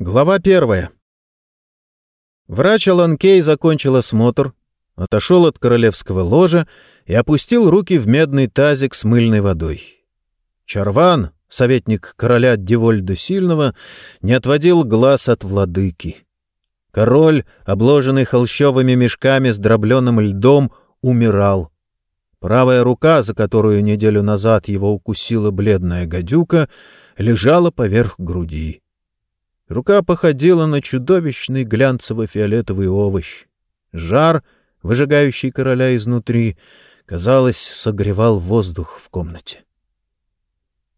Глава первая. Врач Алан Кей закончил осмотр, отошел от королевского ложа и опустил руки в медный тазик с мыльной водой. Чарван, советник короля Девольда Сильного, не отводил глаз от владыки. Король, обложенный холщовыми мешками с дробленым льдом, умирал. Правая рука, за которую неделю назад его укусила бледная гадюка, лежала поверх груди. Рука походила на чудовищный глянцево-фиолетовый овощ. Жар, выжигающий короля изнутри, казалось, согревал воздух в комнате.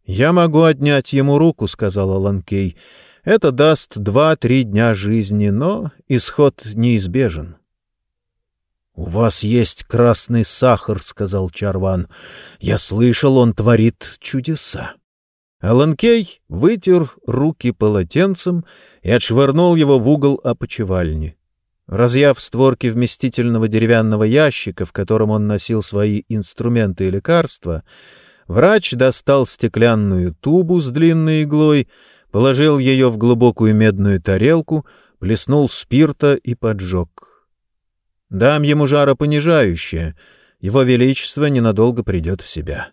«Я могу отнять ему руку», — сказал Аланкей. «Это даст два-три дня жизни, но исход неизбежен». «У вас есть красный сахар», — сказал Чарван. «Я слышал, он творит чудеса». Аланкей вытер руки полотенцем и отшвырнул его в угол опочивальни. Разъяв створки вместительного деревянного ящика, в котором он носил свои инструменты и лекарства, врач достал стеклянную тубу с длинной иглой, положил ее в глубокую медную тарелку, плеснул спирта и поджег. «Дам ему жаропонижающее. Его Величество ненадолго придет в себя».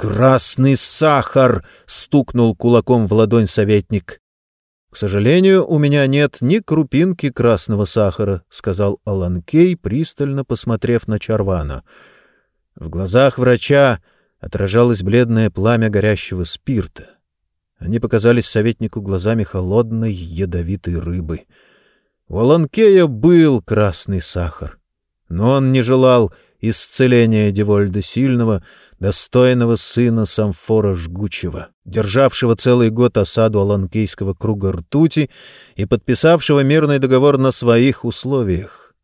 «Красный сахар!» — стукнул кулаком в ладонь советник. «К сожалению, у меня нет ни крупинки красного сахара», — сказал Аланкей, пристально посмотрев на Чарвана. В глазах врача отражалось бледное пламя горящего спирта. Они показались советнику глазами холодной ядовитой рыбы. У Аланкея был красный сахар, но он не желал исцеления Девольда Сильного, достойного сына Самфора Жгучего, державшего целый год осаду Аланкейского круга ртути и подписавшего мирный договор на своих условиях.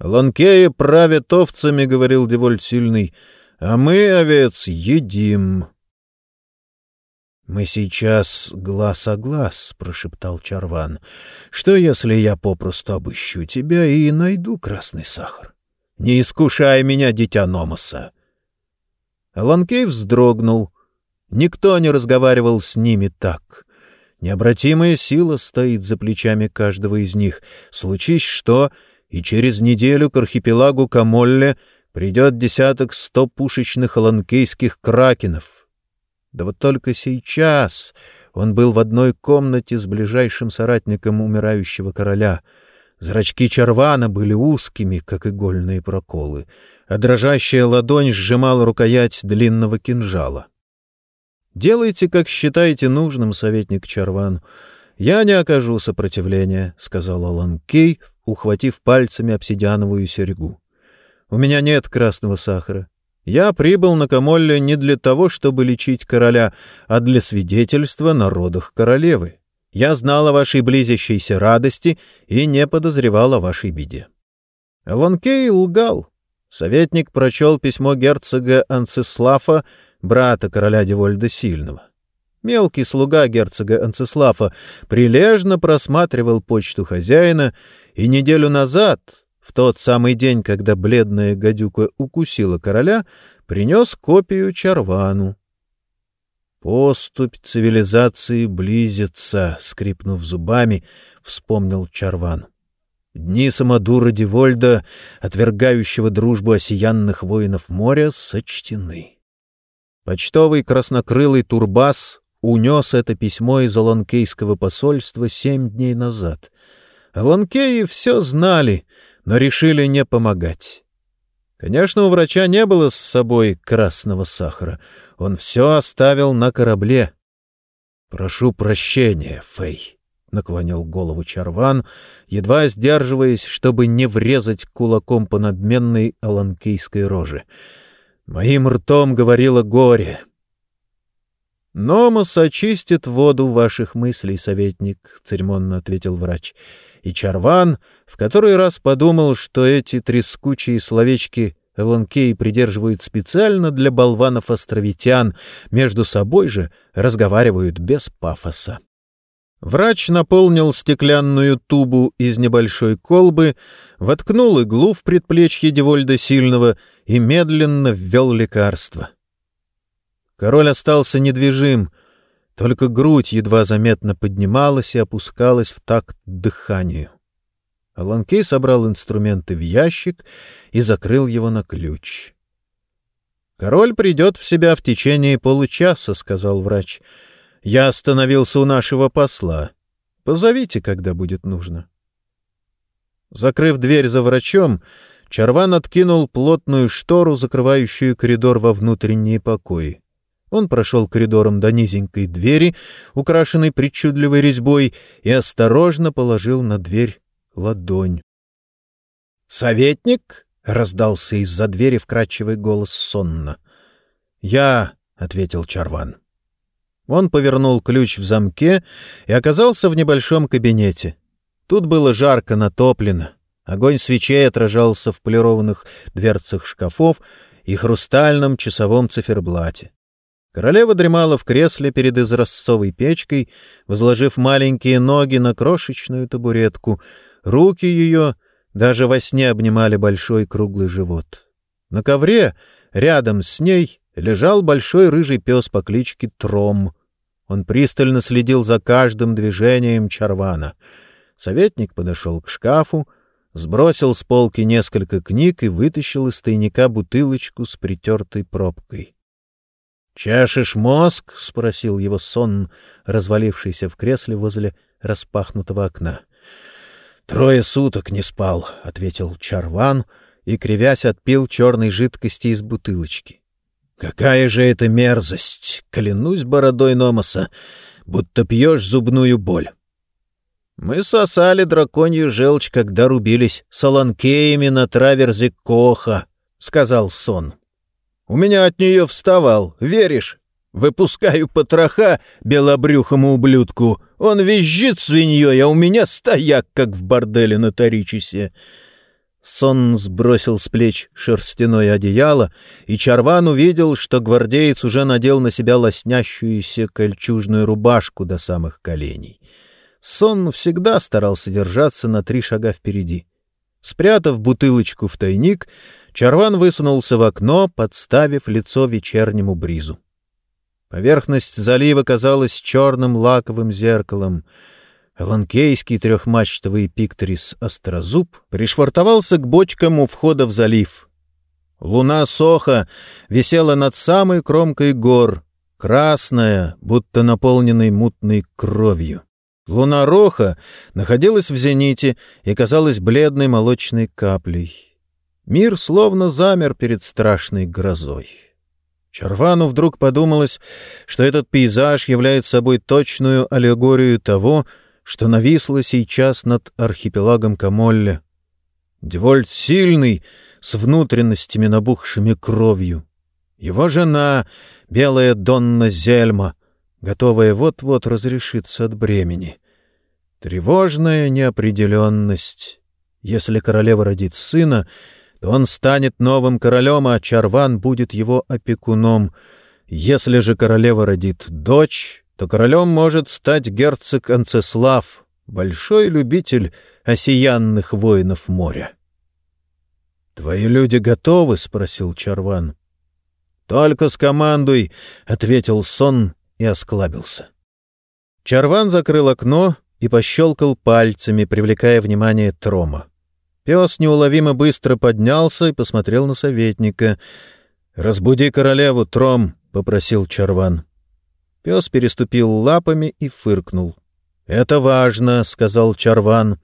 «Ланкеи правят овцами», — говорил Девольд Сильный, — «а мы, овец, едим». «Мы сейчас глаз о глаз», — прошептал Чарван. «Что, если я попросту обыщу тебя и найду красный сахар? Не искушай меня, дитя Номоса!» Ланкей вздрогнул. Никто не разговаривал с ними так. Необратимая сила стоит за плечами каждого из них. Случись что, и через неделю к архипелагу Камолле придет десяток сто пушечных ланкейских кракенов. Да вот только сейчас он был в одной комнате с ближайшим соратником умирающего короля. Зрачки Чарвана были узкими, как игольные проколы а дрожащая ладонь сжимала рукоять длинного кинжала. «Делайте, как считаете нужным, советник Чарван. Я не окажу сопротивления», — сказал Алан Кей, ухватив пальцами обсидиановую серьгу. «У меня нет красного сахара. Я прибыл на Камолле не для того, чтобы лечить короля, а для свидетельства на родах королевы. Я знал о вашей близящейся радости и не подозревал о вашей беде». Аланкей лгал. Советник прочел письмо герцога Анцислафа, брата короля Девольда Сильного. Мелкий слуга герцога Анцислафа прилежно просматривал почту хозяина, и неделю назад, в тот самый день, когда бледная гадюка укусила короля, принес копию Чарвану. «Поступь цивилизации близится», — скрипнув зубами, вспомнил Чарван. Дни самодура Девольда, отвергающего дружбу осиянных воинов моря, сочтены. Почтовый краснокрылый турбас унес это письмо из Аланкейского посольства семь дней назад. Аланкеи все знали, но решили не помогать. Конечно, у врача не было с собой красного сахара. Он все оставил на корабле. «Прошу прощения, Фэй», — наклонил голову Чарван, едва сдерживаясь, чтобы не врезать кулаком по надменной аланкейской роже. «Моим ртом говорило горе». «Номос очистит воду ваших мыслей, советник», — церемонно ответил врач. И Чарван в который раз подумал, что эти трескучие словечки Эланкей придерживают специально для болванов-островитян, между собой же разговаривают без пафоса. Врач наполнил стеклянную тубу из небольшой колбы, воткнул иглу в предплечье Девольда Сильного и медленно ввел лекарство. Король остался недвижим. Только грудь едва заметно поднималась и опускалась в такт дыханию. Аланкей собрал инструменты в ящик и закрыл его на ключ. «Король придет в себя в течение получаса», — сказал врач. «Я остановился у нашего посла. Позовите, когда будет нужно». Закрыв дверь за врачом, Чарван откинул плотную штору, закрывающую коридор во внутренние покои. Он прошел коридором до низенькой двери, украшенной причудливой резьбой, и осторожно положил на дверь ладонь. «Советник?» — раздался из-за двери вкрадчивый голос сонно. «Я», — ответил Чарван. Он повернул ключ в замке и оказался в небольшом кабинете. Тут было жарко натоплено. Огонь свечей отражался в полированных дверцах шкафов и хрустальном часовом циферблате. Королева дремала в кресле перед изразцовой печкой, возложив маленькие ноги на крошечную табуретку. Руки ее даже во сне обнимали большой круглый живот. На ковре, рядом с ней, лежал большой рыжий пес по кличке Тром. Он пристально следил за каждым движением Чарвана. Советник подошел к шкафу, сбросил с полки несколько книг и вытащил из тайника бутылочку с притертой пробкой. «Чашешь мозг?» — спросил его сон, развалившийся в кресле возле распахнутого окна. «Трое суток не спал», — ответил Чарван и, кривясь, отпил черной жидкости из бутылочки. «Какая же это мерзость! Клянусь бородой Номоса, будто пьешь зубную боль». «Мы сосали драконью желчь, когда рубились солонкеями на траверзе Коха», — сказал сон. У меня от нее вставал, веришь? Выпускаю потроха белобрюхому ублюдку. Он визжит свиньей, а у меня стояк, как в борделе на Торичисе. Сон сбросил с плеч шерстяное одеяло, и Чарван увидел, что гвардеец уже надел на себя лоснящуюся кольчужную рубашку до самых коленей. Сон всегда старался держаться на три шага впереди. Спрятав бутылочку в тайник, Чарван высунулся в окно, подставив лицо вечернему бризу. Поверхность залива казалась черным лаковым зеркалом. Ланкейский трехмачтовый пикторис «Острозуб» пришвартовался к бочкам у входа в залив. Луна Соха висела над самой кромкой гор, красная, будто наполненной мутной кровью. Луна Роха находилась в зените и казалась бледной молочной каплей. Мир словно замер перед страшной грозой. Чарвану вдруг подумалось, что этот пейзаж является собой точную аллегорию того, что нависло сейчас над архипелагом Камолля. Девольт сильный, с внутренностями набухшими кровью. Его жена, белая Донна Зельма, готовая вот-вот разрешиться от бремени. Тревожная неопределенность. Если королева родит сына, то он станет новым королем, а Чарван будет его опекуном. Если же королева родит дочь, то королем может стать герцог Анцеслав, большой любитель осиянных воинов моря. — Твои люди готовы? — спросил Чарван. — Только скомандуй, — ответил сон и осклабился. Чарван закрыл окно и пощелкал пальцами, привлекая внимание Трома. Пес неуловимо быстро поднялся и посмотрел на советника. «Разбуди королеву, Тром!» — попросил Чарван. Пес переступил лапами и фыркнул. «Это важно», — сказал Чарван.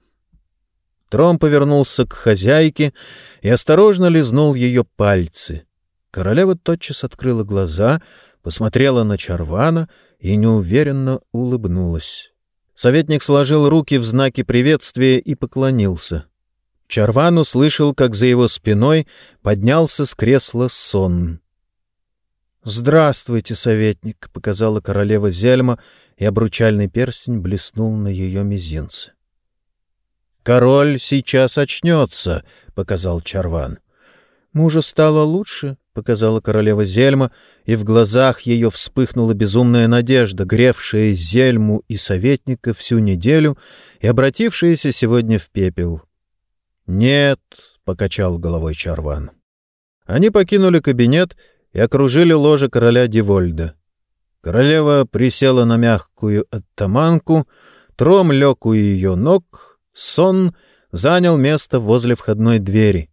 Тром повернулся к хозяйке и осторожно лизнул ее пальцы. Королева тотчас открыла глаза, посмотрела на Чарвана и неуверенно улыбнулась. Советник сложил руки в знаки приветствия и поклонился. Чарван услышал, как за его спиной поднялся с кресла сон. «Здравствуйте, советник», — показала королева Зельма, и обручальный перстень блеснул на ее мизинце. «Король сейчас очнется», — показал Чарван. «Мужу стало лучше», — показала королева Зельма, и в глазах ее вспыхнула безумная надежда, гревшая Зельму и советника всю неделю и обратившаяся сегодня в пепел. «Нет», — покачал головой Чарван. Они покинули кабинет и окружили ложе короля Дивольда. Королева присела на мягкую оттаманку, тром лег у ее ног, сон занял место возле входной двери.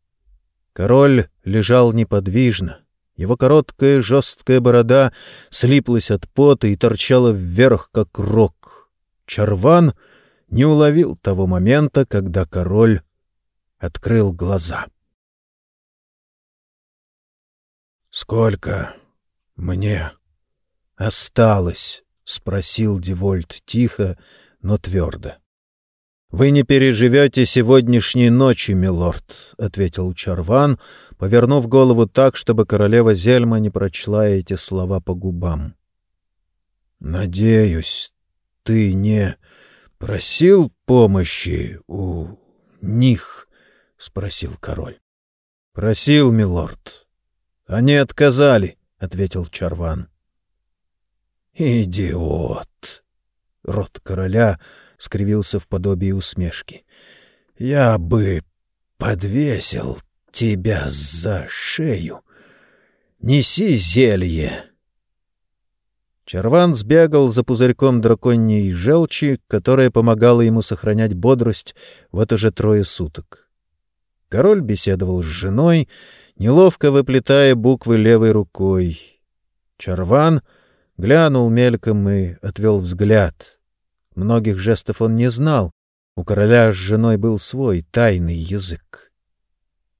Король лежал неподвижно. Его короткая жесткая борода слиплась от пота и торчала вверх, как рог. Чарван не уловил того момента, когда король открыл глаза. «Сколько мне осталось?» — спросил Девольт тихо, но твердо. «Вы не переживете сегодняшней ночи, милорд», — ответил Чарван, повернув голову так, чтобы королева Зельма не прочла эти слова по губам. «Надеюсь, ты не просил помощи у них?» — спросил король. «Просил, милорд. Они отказали, — ответил Чарван. «Идиот!» — рот короля скривился в подобии усмешки. «Я бы подвесил тебя за шею. Неси зелье!» Чарван сбегал за пузырьком драконьей желчи, которая помогала ему сохранять бодрость вот уже трое суток. Король беседовал с женой, неловко выплетая буквы левой рукой. Чарван глянул мельком и отвел взгляд. Многих жестов он не знал. У короля с женой был свой тайный язык.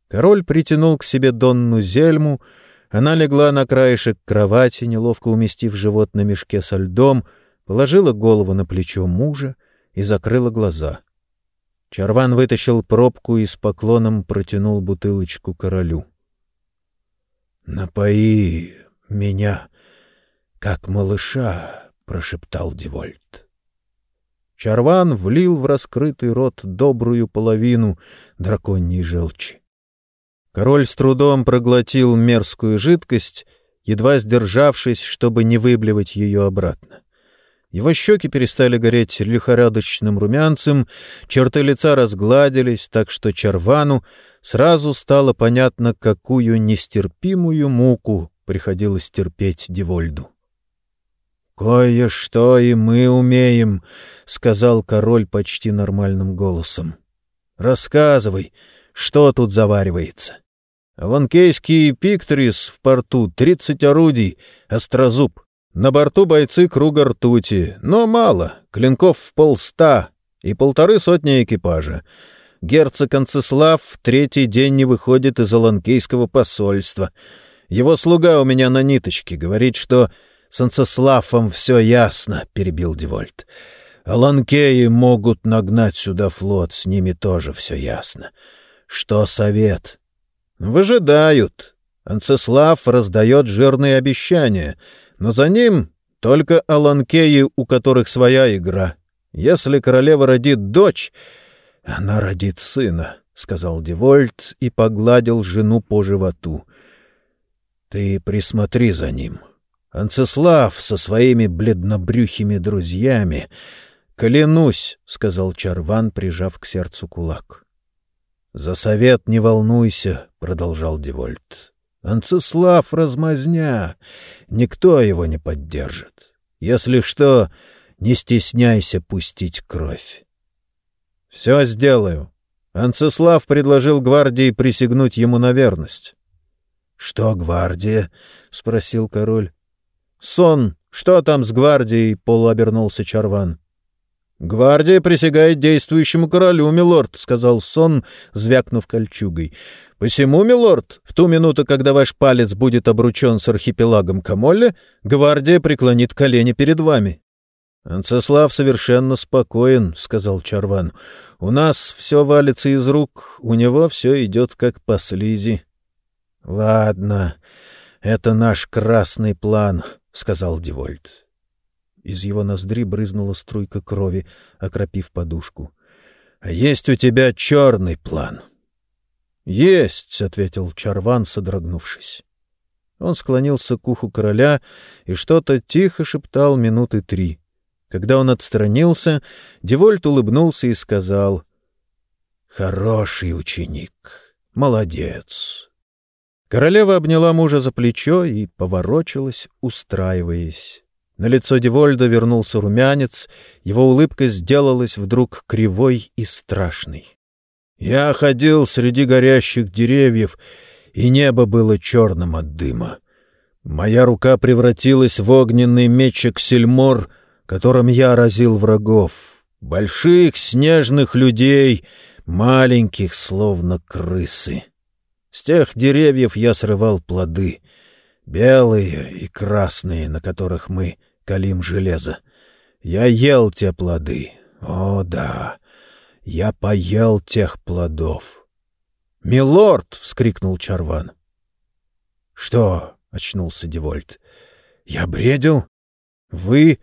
Король притянул к себе Донну Зельму. Она легла на краешек кровати, неловко уместив живот на мешке со льдом, положила голову на плечо мужа и закрыла глаза. Чарван вытащил пробку и с поклоном протянул бутылочку королю. «Напои меня, как малыша», — прошептал Девольт. Чарван влил в раскрытый рот добрую половину драконьей желчи. Король с трудом проглотил мерзкую жидкость, едва сдержавшись, чтобы не выблевать ее обратно. Его щеки перестали гореть лихорадочным румянцем, черты лица разгладились, так что Чарвану сразу стало понятно, какую нестерпимую муку приходилось терпеть Девольду. «Кое-что и мы умеем», — сказал король почти нормальным голосом. «Рассказывай, что тут заваривается?» «Ланкейский пиктрис в порту, тридцать орудий, острозуб. На борту бойцы круга ртути, но мало, клинков в полста и полторы сотни экипажа герцог Анцеслав в третий день не выходит из Аланкейского посольства. Его слуга у меня на ниточке, говорит, что с Анцеславом все ясно, — перебил Девольт. Аланкеи могут нагнать сюда флот, с ними тоже все ясно. Что совет? Выжидают. Анцеслав раздает жирные обещания, но за ним только Аланкеи, у которых своя игра. Если королева родит дочь, «Она родит сына», — сказал Девольт и погладил жену по животу. «Ты присмотри за ним. Анцеслав со своими бледнобрюхими друзьями...» «Клянусь», — сказал Чарван, прижав к сердцу кулак. «За совет не волнуйся», — продолжал Девольт. «Анцеслав размазня. Никто его не поддержит. Если что, не стесняйся пустить кровь. «Все сделаю». Анцеслав предложил гвардии присягнуть ему на верность. «Что гвардия?» — спросил король. «Сон. Что там с гвардией?» — полуобернулся Чарван. «Гвардия присягает действующему королю, милорд», — сказал Сон, звякнув кольчугой. «Посему, милорд, в ту минуту, когда ваш палец будет обручен с архипелагом Камолле, гвардия преклонит колени перед вами». «Анцеслав совершенно спокоен», — сказал Чарван. «У нас все валится из рук, у него все идет как по слизи». «Ладно, это наш красный план», — сказал Девольт. Из его ноздри брызнула струйка крови, окропив подушку. «А есть у тебя черный план?» «Есть», — ответил Чарван, содрогнувшись. Он склонился к уху короля и что-то тихо шептал минуты три — когда он отстранился, Девольт улыбнулся и сказал «Хороший ученик, молодец». Королева обняла мужа за плечо и поворочилась, устраиваясь. На лицо Девольда вернулся румянец, его улыбка сделалась вдруг кривой и страшной. «Я ходил среди горящих деревьев, и небо было черным от дыма. Моя рука превратилась в огненный мечик сельмор, которым я разил врагов. Больших снежных людей, маленьких, словно крысы. С тех деревьев я срывал плоды, белые и красные, на которых мы калим железо. Я ел те плоды. О, да, я поел тех плодов. «Милорд!» — вскрикнул Чарван. «Что?» — очнулся Девольт. «Я бредил? Вы...»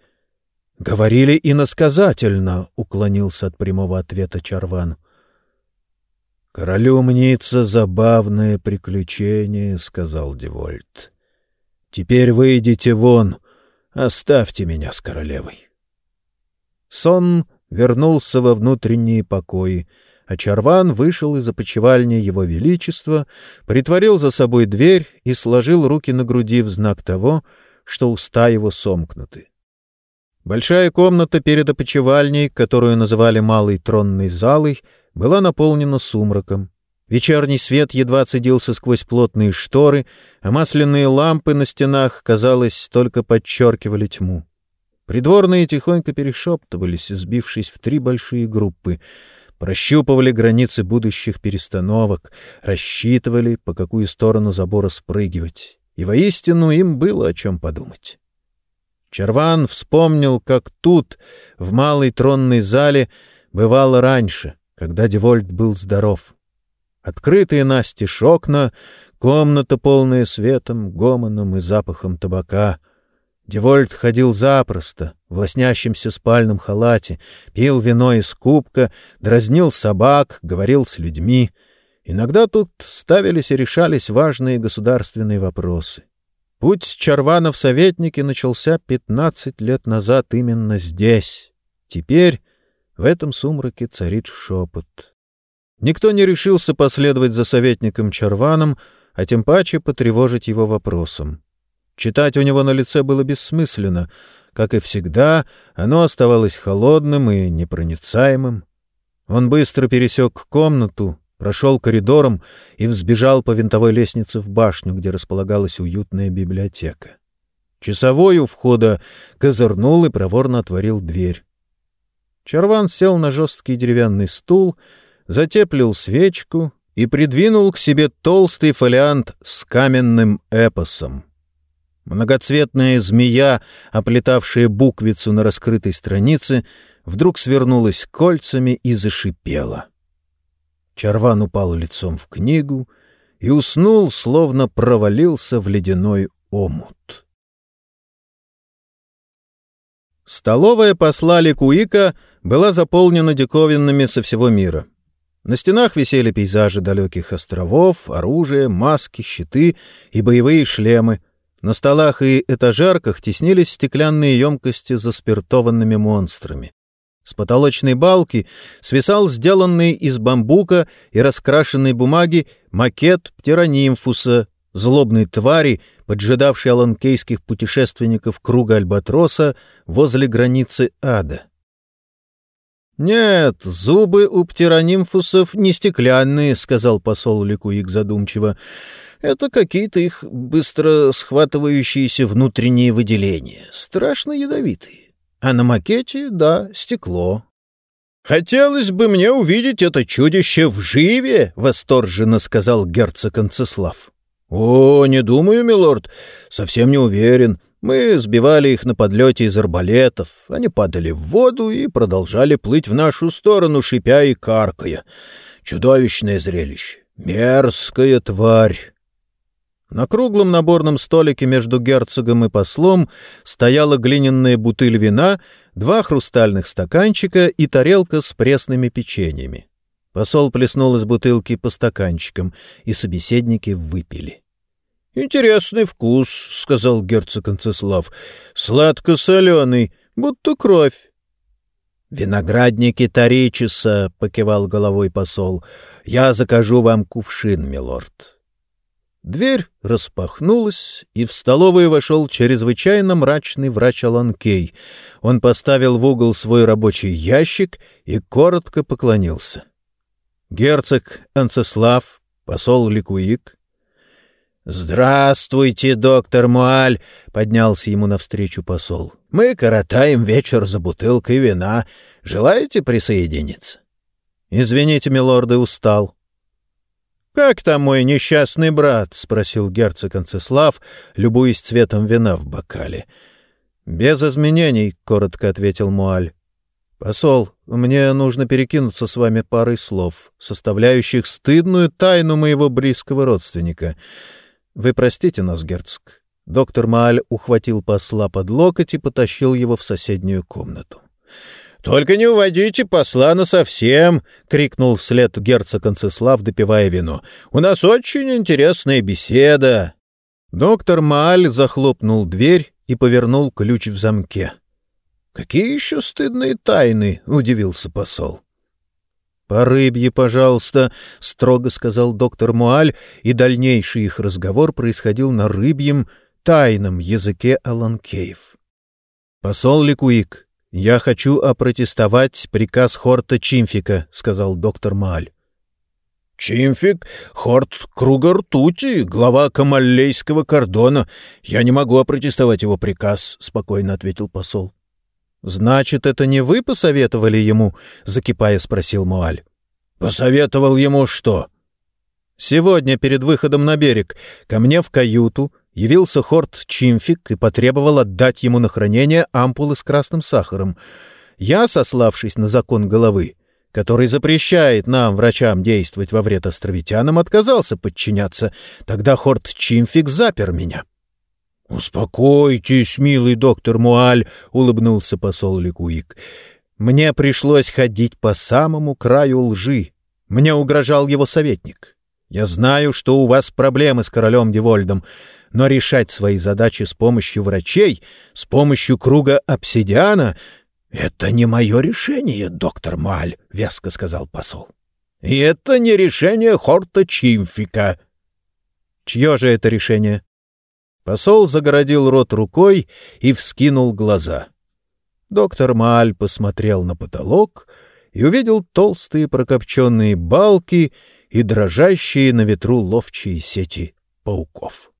«Говорили иносказательно», — уклонился от прямого ответа Чарван. «Королю мнится забавное приключение», — сказал Девольт. «Теперь выйдите вон, оставьте меня с королевой». Сон вернулся во внутренние покои, а Чарван вышел из опочивальни Его Величества, притворил за собой дверь и сложил руки на груди в знак того, что уста его сомкнуты. Большая комната перед опочивальней, которую называли «малой тронной залой», была наполнена сумраком. Вечерний свет едва цедился сквозь плотные шторы, а масляные лампы на стенах, казалось, только подчеркивали тьму. Придворные тихонько перешептывались, сбившись в три большие группы, прощупывали границы будущих перестановок, рассчитывали, по какую сторону забора спрыгивать. И воистину им было о чем подумать. Черван вспомнил, как тут, в малой тронной зале, бывало раньше, когда Девольт был здоров. Открытые настежь окна, комната, полная светом, гомоном и запахом табака. Девольт ходил запросто, в лоснящемся спальном халате, пил вино из кубка, дразнил собак, говорил с людьми. Иногда тут ставились и решались важные государственные вопросы. Путь Чарвана в советники начался пятнадцать лет назад именно здесь. Теперь в этом сумраке царит шепот. Никто не решился последовать за советником Чарваном, а тем паче потревожить его вопросом. Читать у него на лице было бессмысленно. Как и всегда, оно оставалось холодным и непроницаемым. Он быстро пересек комнату, прошел коридором и взбежал по винтовой лестнице в башню, где располагалась уютная библиотека. Часовой у входа козырнул и проворно отворил дверь. Чарван сел на жесткий деревянный стул, затеплил свечку и придвинул к себе толстый фолиант с каменным эпосом. Многоцветная змея, оплетавшая буквицу на раскрытой странице, вдруг свернулась кольцами и зашипела. Чарван упал лицом в книгу и уснул, словно провалился в ледяной омут. Столовая посла Ликуика была заполнена диковинными со всего мира. На стенах висели пейзажи далеких островов, оружие, маски, щиты и боевые шлемы. На столах и этажерках теснились стеклянные емкости с заспиртованными монстрами. С потолочной балки свисал сделанный из бамбука и раскрашенной бумаги макет птеронимфуса, злобной твари, поджидавшей аланкейских путешественников круга Альбатроса возле границы ада. «Нет, зубы у птеронимфусов не стеклянные», — сказал посол Ликуик задумчиво. «Это какие-то их быстро схватывающиеся внутренние выделения, страшно ядовитые. А на макете, да, стекло. «Хотелось бы мне увидеть это чудище в живе!» — восторженно сказал герцог Анцеслав. «О, не думаю, милорд, совсем не уверен. Мы сбивали их на подлете из арбалетов. Они падали в воду и продолжали плыть в нашу сторону, шипя и каркая. Чудовищное зрелище. Мерзкая тварь. На круглом наборном столике между герцогом и послом стояла глиняная бутыль вина, два хрустальных стаканчика и тарелка с пресными печеньями. Посол плеснул из бутылки по стаканчикам, и собеседники выпили. — Интересный вкус, — сказал герцог Анцеслав. — Сладко-соленый, будто кровь. — Виноградники Таричиса, — покивал головой посол. — Я закажу вам кувшин, милорд. Дверь распахнулась, и в столовую вошел чрезвычайно мрачный врач Аланкей. Он поставил в угол свой рабочий ящик и коротко поклонился. Герцог Анцеслав, посол Ликуик. «Здравствуйте, доктор Муаль!» — поднялся ему навстречу посол. «Мы коротаем вечер за бутылкой вина. Желаете присоединиться?» «Извините, милорды, устал». «Как там мой несчастный брат?» — спросил герцог Анцеслав, любуясь цветом вина в бокале. «Без изменений», — коротко ответил Муаль. «Посол, мне нужно перекинуться с вами парой слов, составляющих стыдную тайну моего близкого родственника. Вы простите нас, герцог». Доктор Мааль ухватил посла под локоть и потащил его в соседнюю комнату. «Только не уводите посла насовсем!» — крикнул вслед герцог Концеслав, допивая вино. «У нас очень интересная беседа!» Доктор Мааль захлопнул дверь и повернул ключ в замке. «Какие еще стыдные тайны?» — удивился посол. «По рыбье, пожалуйста», — строго сказал доктор Муаль, и дальнейший их разговор происходил на рыбьем, тайном языке Аланкеев. «Посол Ликуик, «Я хочу опротестовать приказ Хорта Чимфика», — сказал доктор Мааль. «Чимфик — Хорт Круга Ртути, глава Камаллейского кордона. Я не могу опротестовать его приказ», — спокойно ответил посол. «Значит, это не вы посоветовали ему?» — закипая спросил Муаль. «Посоветовал ему что?» «Сегодня, перед выходом на берег, ко мне в каюту явился Хорт Чимфик и потребовал отдать ему на хранение ампулы с красным сахаром. Я, сославшись на закон головы, который запрещает нам, врачам, действовать во вред островитянам, отказался подчиняться. Тогда Хорт Чимфик запер меня. — Успокойтесь, милый доктор Муаль, — улыбнулся посол Ликуик. — Мне пришлось ходить по самому краю лжи. Мне угрожал его советник. Я знаю, что у вас проблемы с королем Девольдом, но решать свои задачи с помощью врачей, с помощью круга обсидиана — это не мое решение, доктор Маль, — веско сказал посол. — И это не решение Хорта Чимфика. — Чье же это решение? Посол загородил рот рукой и вскинул глаза. Доктор Маль посмотрел на потолок и увидел толстые прокопченные балки и дрожащие на ветру ловчие сети пауков.